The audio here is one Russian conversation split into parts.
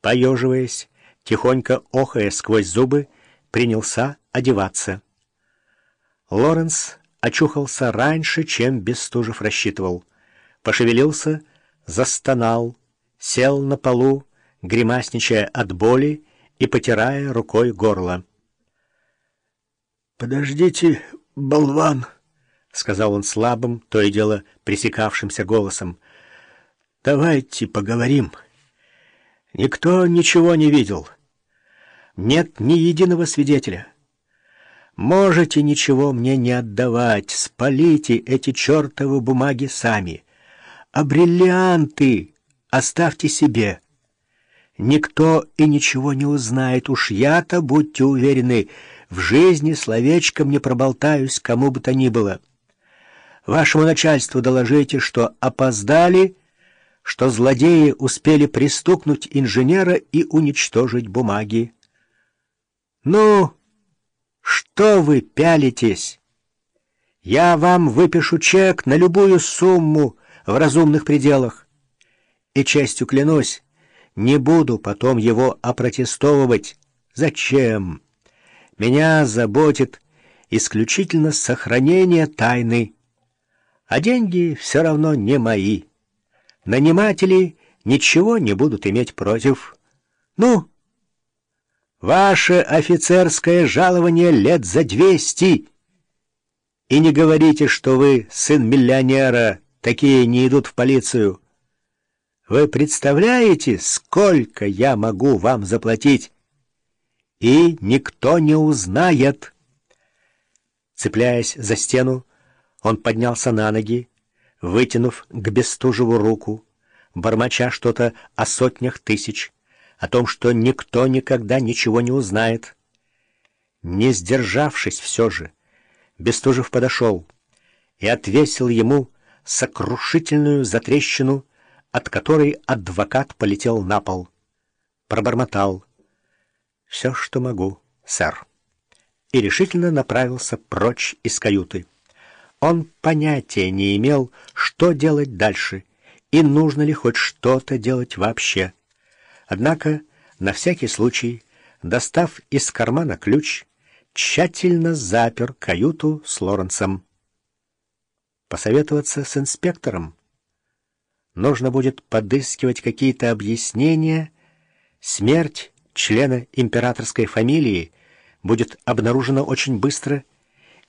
поеживаясь, тихонько охая сквозь зубы, принялся одеваться. Лоренс очухался раньше, чем Бестужев рассчитывал. Пошевелился, застонал, сел на полу, гримасничая от боли и потирая рукой горло. «Подождите, болван!» — сказал он слабым, то и дело пресекавшимся голосом. «Давайте поговорим. Никто ничего не видел. Нет ни единого свидетеля. Можете ничего мне не отдавать, спалите эти чертовы бумаги сами. А бриллианты оставьте себе. Никто и ничего не узнает, уж я-то, будьте уверены, в жизни словечком не проболтаюсь кому бы то ни было». Вашему начальству доложите, что опоздали, что злодеи успели пристукнуть инженера и уничтожить бумаги. Ну, что вы пялитесь? Я вам выпишу чек на любую сумму в разумных пределах. И честью клянусь, не буду потом его опротестовывать. Зачем? Меня заботит исключительно сохранение тайны а деньги все равно не мои. Наниматели ничего не будут иметь против. Ну, ваше офицерское жалование лет за двести. И не говорите, что вы сын миллионера, такие не идут в полицию. Вы представляете, сколько я могу вам заплатить? И никто не узнает. Цепляясь за стену, он поднялся на ноги, вытянув к Бестужеву руку, бормоча что-то о сотнях тысяч, о том, что никто никогда ничего не узнает. Не сдержавшись все же, Бестужев подошел и отвесил ему сокрушительную затрещину, от которой адвокат полетел на пол. Пробормотал «Все, что могу, сэр», и решительно направился прочь из каюты. Он понятия не имел, что делать дальше и нужно ли хоть что-то делать вообще. Однако, на всякий случай, достав из кармана ключ, тщательно запер каюту с Лоренсом. Посоветоваться с инспектором? Нужно будет подыскивать какие-то объяснения. Смерть члена императорской фамилии будет обнаружена очень быстро,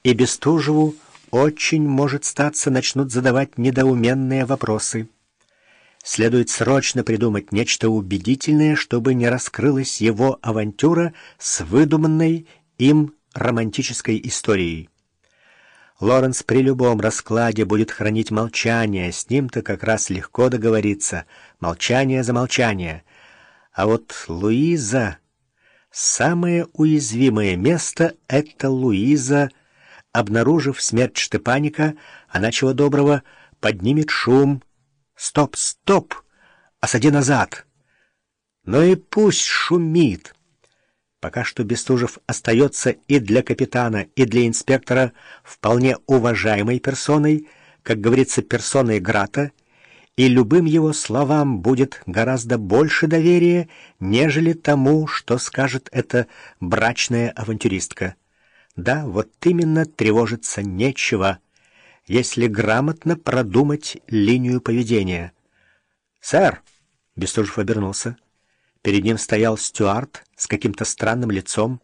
и Бестужеву очень, может статься, начнут задавать недоуменные вопросы. Следует срочно придумать нечто убедительное, чтобы не раскрылась его авантюра с выдуманной им романтической историей. Лоренс при любом раскладе будет хранить молчание, с ним-то как раз легко договориться. Молчание за молчание. А вот Луиза... Самое уязвимое место — это Луиза — Обнаружив смерть Штепаника, она чего доброго поднимет шум. «Стоп, стоп! Осади назад!» «Ну и пусть шумит!» Пока что Бестужев остается и для капитана, и для инспектора вполне уважаемой персоной, как говорится, персоной Грата, и любым его словам будет гораздо больше доверия, нежели тому, что скажет эта брачная авантюристка. Да, вот именно тревожиться нечего, если грамотно продумать линию поведения. «Сэр!» — Бестужев обернулся. Перед ним стоял Стюарт с каким-то странным лицом.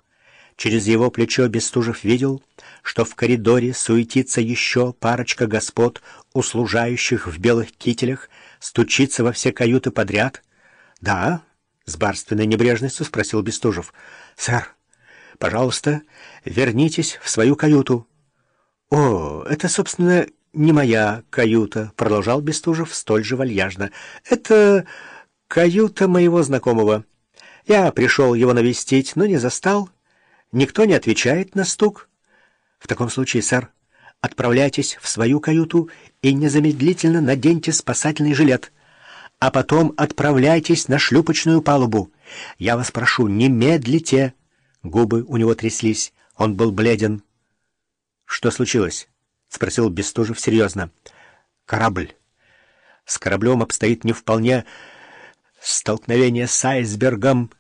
Через его плечо Бестужев видел, что в коридоре суетится еще парочка господ, услужающих в белых кителях, стучится во все каюты подряд. «Да?» — с барственной небрежностью спросил Бестужев. «Сэр, Пожалуйста, вернитесь в свою каюту». «О, это, собственно, не моя каюта», — продолжал Бестужев столь же вальяжно. «Это каюта моего знакомого. Я пришел его навестить, но не застал. Никто не отвечает на стук. В таком случае, сэр, отправляйтесь в свою каюту и незамедлительно наденьте спасательный жилет» а потом отправляйтесь на шлюпочную палубу. Я вас прошу, не медлите». Губы у него тряслись, он был бледен. «Что случилось?» — спросил Бестужев серьезно. «Корабль. С кораблем обстоит не вполне... Столкновение с айсбергом